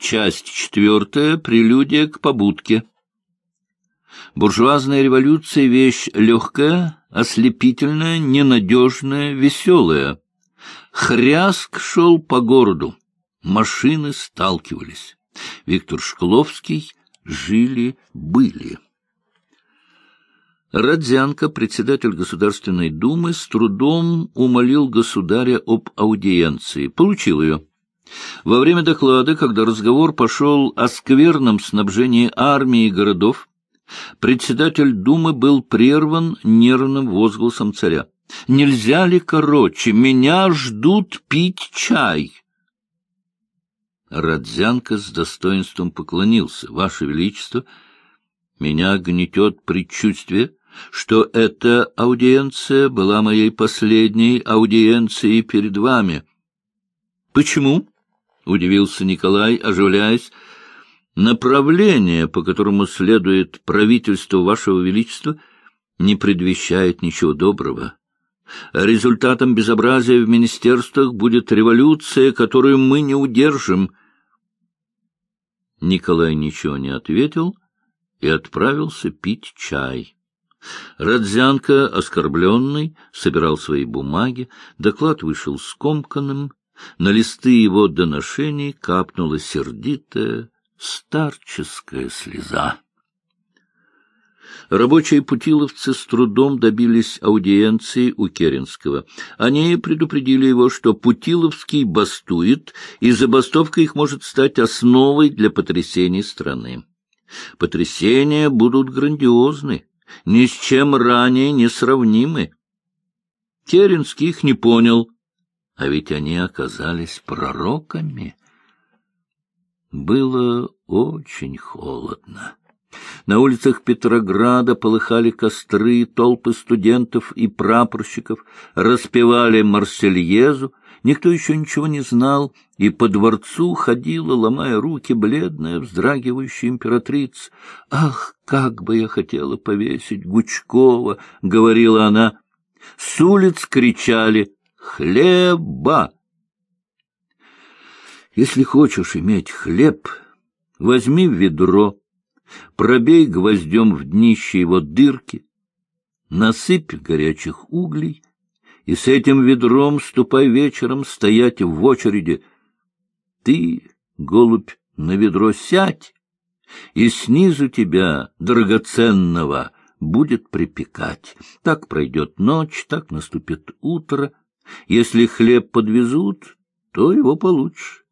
Часть четвертая. Прелюдия к побудке. Буржуазная революция — вещь легкая, ослепительная, ненадежная, веселая. Хряск шел по городу. Машины сталкивались. Виктор Шкловский жили-были. Родзянко, председатель Государственной Думы, с трудом умолил государя об аудиенции. Получил ее. Во время доклада, когда разговор пошел о скверном снабжении армии и городов, председатель Думы был прерван нервным возгласом царя. «Нельзя ли короче? Меня ждут пить чай!» Родзянко с достоинством поклонился. «Ваше Величество, меня гнетет предчувствие, что эта аудиенция была моей последней аудиенцией перед вами. — Почему? — удивился Николай, оживляясь. — Направление, по которому следует правительство вашего величества, не предвещает ничего доброго. Результатом безобразия в министерствах будет революция, которую мы не удержим. Николай ничего не ответил и отправился пить чай. Родзянко, оскорбленный, собирал свои бумаги, доклад вышел скомканным, на листы его доношений капнула сердитая старческая слеза. Рабочие путиловцы с трудом добились аудиенции у Керенского. Они предупредили его, что Путиловский бастует, и забастовка их может стать основой для потрясений страны. Потрясения будут грандиозны ни с чем ранее не сравнимы. Керенский их не понял, а ведь они оказались пророками. Было очень холодно. На улицах Петрограда полыхали костры, толпы студентов и прапорщиков распевали Марсельезу, Никто еще ничего не знал, и по дворцу ходила, ломая руки, бледная, вздрагивающая императрица. «Ах, как бы я хотела повесить Гучкова!» — говорила она. С улиц кричали «Хлеба!» Если хочешь иметь хлеб, возьми ведро, пробей гвоздем в днище его дырки, насыпь горячих углей — и с этим ведром ступай вечером стоять в очереди. Ты, голубь, на ведро сядь, и снизу тебя, драгоценного, будет припекать. Так пройдет ночь, так наступит утро. Если хлеб подвезут, то его получишь.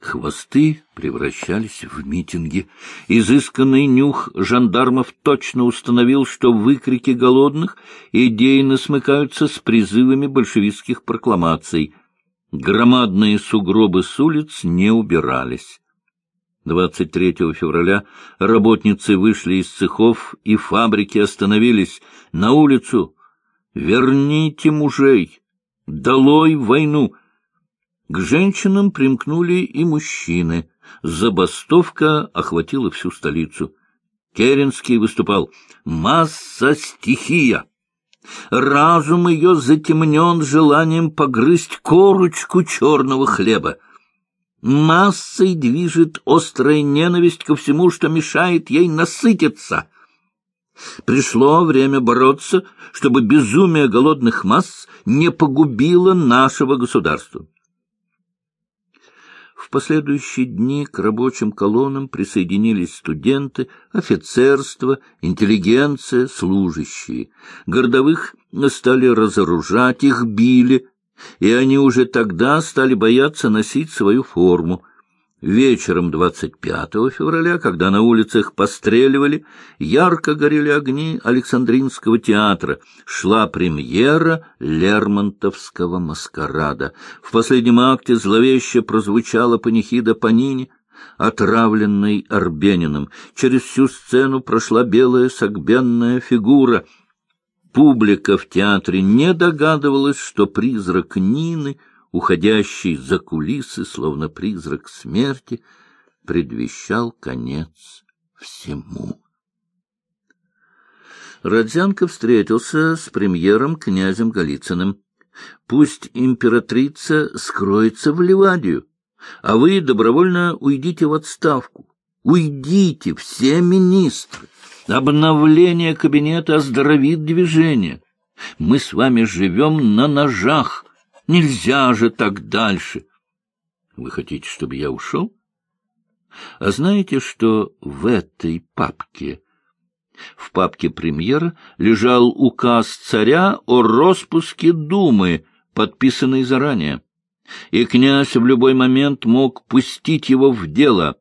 Хвосты превращались в митинги. Изысканный нюх жандармов точно установил, что выкрики голодных идейно смыкаются с призывами большевистских прокламаций. Громадные сугробы с улиц не убирались. 23 февраля работницы вышли из цехов, и фабрики остановились. На улицу! Верните мужей! Долой войну! К женщинам примкнули и мужчины. Забастовка охватила всю столицу. Керенский выступал. «Масса стихия!» Разум ее затемнен желанием погрызть корочку черного хлеба. Массой движет острая ненависть ко всему, что мешает ей насытиться. Пришло время бороться, чтобы безумие голодных масс не погубило нашего государства. В последующие дни к рабочим колоннам присоединились студенты, офицерство, интеллигенция, служащие. Городовых стали разоружать, их били, и они уже тогда стали бояться носить свою форму. Вечером 25 февраля, когда на улицах постреливали, ярко горели огни Александринского театра, шла премьера Лермонтовского маскарада. В последнем акте зловеще прозвучала панихида Панини, отравленный Арбениным. Через всю сцену прошла белая согбенная фигура. Публика в театре не догадывалась, что призрак Нины — уходящий за кулисы, словно призрак смерти, предвещал конец всему. Родзянко встретился с премьером князем Голицыным. Пусть императрица скроется в Ливадию, а вы добровольно уйдите в отставку. Уйдите, все министры. Обновление кабинета оздоровит движение. Мы с вами живем на ножах. Нельзя же так дальше. Вы хотите, чтобы я ушел? А знаете, что в этой папке, в папке премьера, лежал указ царя о распуске Думы, подписанный заранее, и князь в любой момент мог пустить его в дело.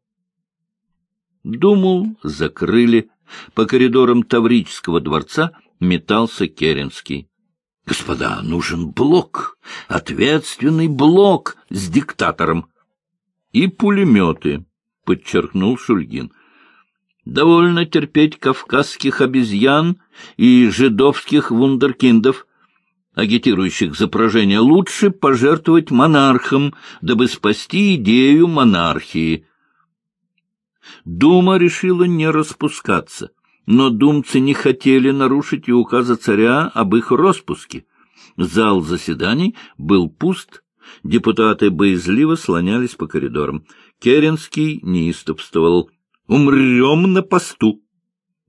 Думу закрыли. По коридорам Таврического дворца метался Керенский. — Господа, нужен блок, ответственный блок с диктатором. — И пулеметы, — подчеркнул Шульгин. — Довольно терпеть кавказских обезьян и жидовских вундеркиндов, агитирующих за поражение. Лучше пожертвовать монархом, дабы спасти идею монархии. Дума решила не распускаться но думцы не хотели нарушить и указа царя об их распуске. Зал заседаний был пуст, депутаты боязливо слонялись по коридорам. Керенский неистовствовал. «Умрем на посту!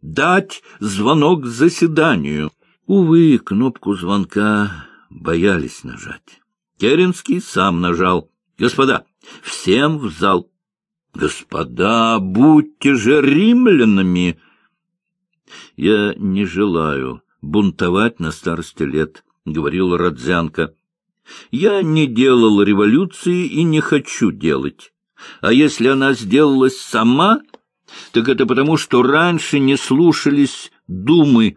Дать звонок заседанию!» Увы, кнопку звонка боялись нажать. Керенский сам нажал. «Господа, всем в зал!» «Господа, будьте же римлянами!» — Я не желаю бунтовать на старости лет, — говорил Родзянко. — Я не делал революции и не хочу делать. А если она сделалась сама, так это потому, что раньше не слушались думы.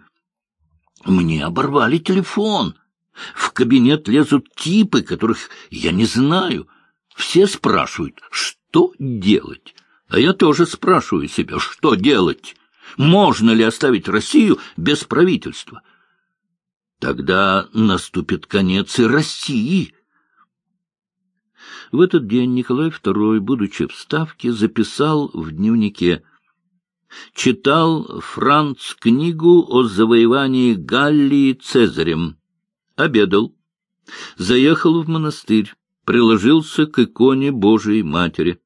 Мне оборвали телефон. В кабинет лезут типы, которых я не знаю. Все спрашивают, что делать. А я тоже спрашиваю себя, что делать. Можно ли оставить Россию без правительства? Тогда наступит конец и России. В этот день Николай II, будучи в Ставке, записал в дневнике «Читал Франц книгу о завоевании Галлии Цезарем. Обедал. Заехал в монастырь, приложился к иконе Божией Матери.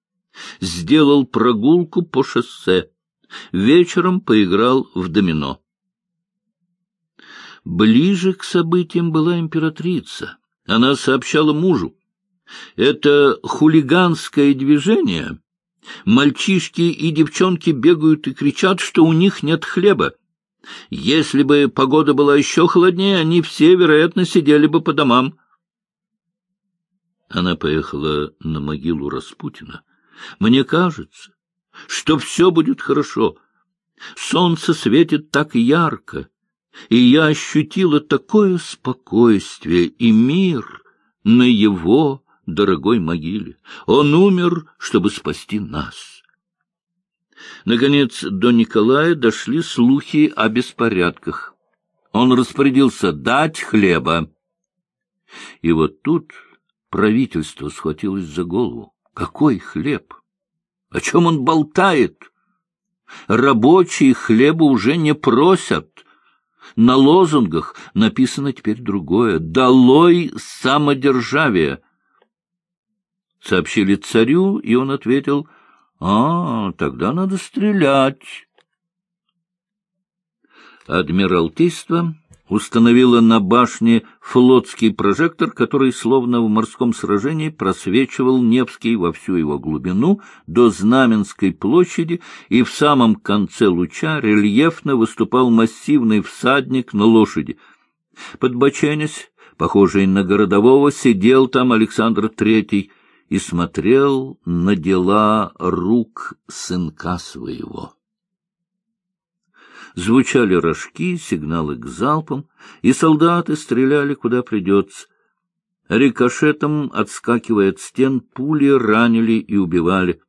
Сделал прогулку по шоссе Вечером поиграл в домино. Ближе к событиям была императрица. Она сообщала мужу. Это хулиганское движение. Мальчишки и девчонки бегают и кричат, что у них нет хлеба. Если бы погода была еще холоднее, они все, вероятно, сидели бы по домам. Она поехала на могилу Распутина. Мне кажется, что все будет хорошо. Солнце светит так ярко, и я ощутила такое спокойствие и мир на его дорогой могиле. Он умер, чтобы спасти нас. Наконец до Николая дошли слухи о беспорядках. Он распорядился дать хлеба. И вот тут правительство схватилось за голову. Какой хлеб? О чем он болтает? Рабочие хлеба уже не просят. На лозунгах написано теперь другое. «Долой самодержавие!» Сообщили царю, и он ответил, «А, тогда надо стрелять». Адмиралтейство установила на башне флотский прожектор, который, словно в морском сражении, просвечивал Невский во всю его глубину до Знаменской площади, и в самом конце луча рельефно выступал массивный всадник на лошади. Подбоченясь, похожий на городового, сидел там Александр Третий и смотрел на дела рук сынка своего. Звучали рожки, сигналы к залпам, и солдаты стреляли куда придется. Рикошетом, отскакивая от стен, пули ранили и убивали.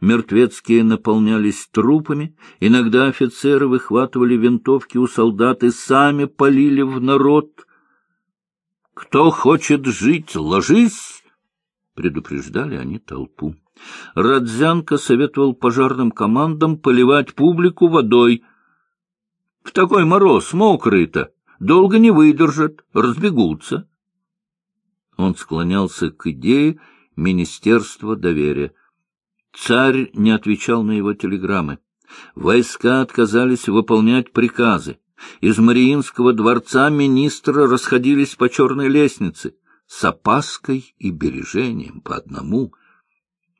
Мертвецкие наполнялись трупами, иногда офицеры выхватывали винтовки у солдат и сами полили в народ. «Кто хочет жить, ложись!» — предупреждали они толпу. Родзянко советовал пожарным командам поливать публику водой, в такой мороз, мокрые-то, долго не выдержат, разбегутся. Он склонялся к идее Министерства доверия. Царь не отвечал на его телеграммы. Войска отказались выполнять приказы. Из Мариинского дворца министры расходились по черной лестнице с опаской и бережением по одному.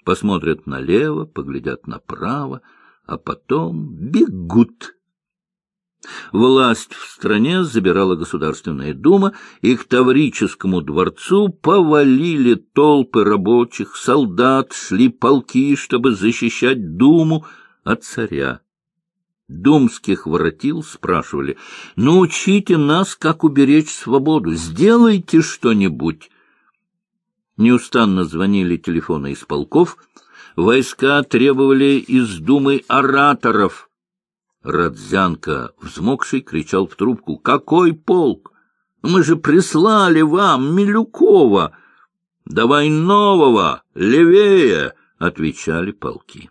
Посмотрят налево, поглядят направо, а потом бегут. Власть в стране забирала Государственная Дума, и к Таврическому дворцу повалили толпы рабочих, солдат, шли полки, чтобы защищать Думу от царя. Думских воротил спрашивали, «Научите нас, как уберечь свободу, сделайте что-нибудь». Неустанно звонили телефоны из полков, войска требовали из Думы ораторов. Радзянка, взмокший, кричал в трубку, «Какой полк? Мы же прислали вам Милюкова!» «Давай нового, левее!» — отвечали полки.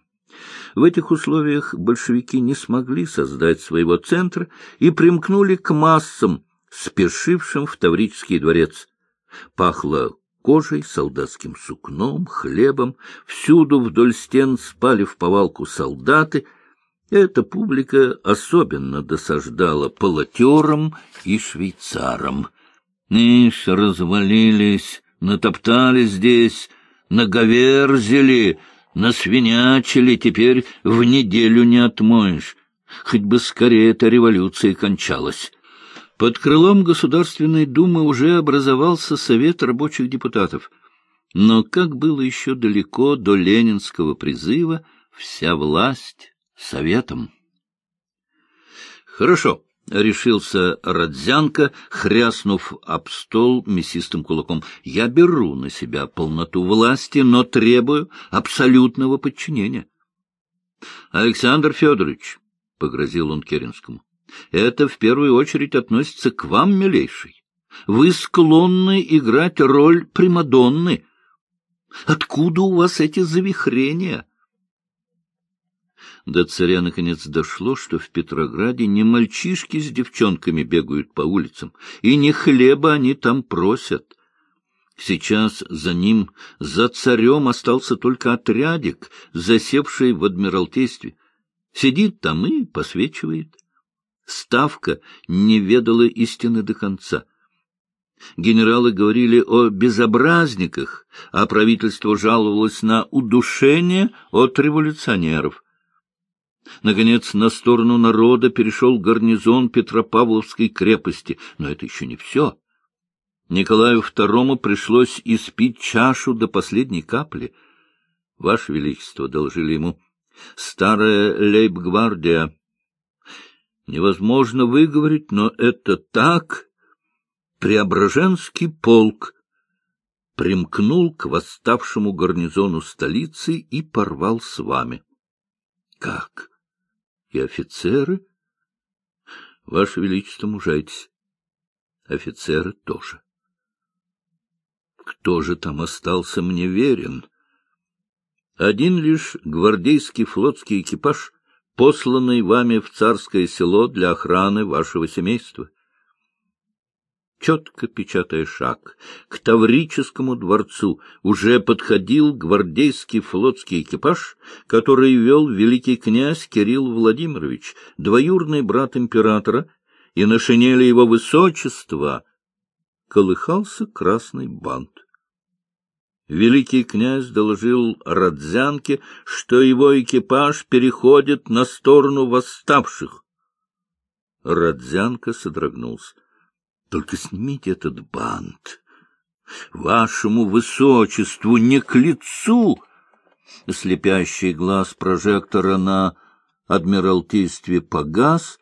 В этих условиях большевики не смогли создать своего центра и примкнули к массам, спешившим в Таврический дворец. Пахло кожей, солдатским сукном, хлебом, всюду вдоль стен спали в повалку солдаты. Эта публика особенно досаждала полотерам и швейцарам. Ишь, развалились, натоптали здесь, наговерзили, насвинячили, теперь в неделю не отмоешь. Хоть бы скорее эта революция кончалась. Под крылом Государственной Думы уже образовался Совет рабочих депутатов. Но как было еще далеко до ленинского призыва «Вся власть Советом». Хорошо. — решился Родзянко, хряснув об стол мясистым кулаком. — Я беру на себя полноту власти, но требую абсолютного подчинения. — Александр Федорович, — погрозил он Керенскому, — это в первую очередь относится к вам, милейший. Вы склонны играть роль Примадонны. Откуда у вас эти завихрения? — до царя наконец дошло, что в Петрограде не мальчишки с девчонками бегают по улицам, и не хлеба они там просят. Сейчас за ним, за царем, остался только отрядик, засевший в Адмиралтействе. Сидит там и посвечивает. Ставка не ведала истины до конца. Генералы говорили о безобразниках, а правительство жаловалось на удушение от революционеров — Наконец, на сторону народа перешел гарнизон Петропавловской крепости. Но это еще не все. Николаю II пришлось испить чашу до последней капли. Ваше Величество, — доложили ему, — старая лейб-гвардия. Невозможно выговорить, но это так. Преображенский полк примкнул к восставшему гарнизону столицы и порвал с вами. Как? И офицеры? Ваше Величество, мужайтесь. Офицеры тоже. Кто же там остался мне верен? Один лишь гвардейский флотский экипаж, посланный вами в царское село для охраны вашего семейства четко печатая шаг, к Таврическому дворцу уже подходил гвардейский флотский экипаж, который вел великий князь Кирилл Владимирович, двоюрный брат императора, и на шинели его высочества колыхался красный бант. Великий князь доложил Радзянке, что его экипаж переходит на сторону восставших. Радзянка содрогнулся. Только снимите этот бант. Вашему высочеству не к лицу. Слепящий глаз прожектора на адмиралтействе погас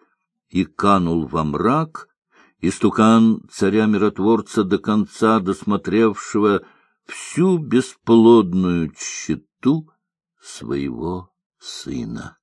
и канул во мрак, истукан царя-миротворца до конца досмотревшего всю бесплодную тщету своего сына.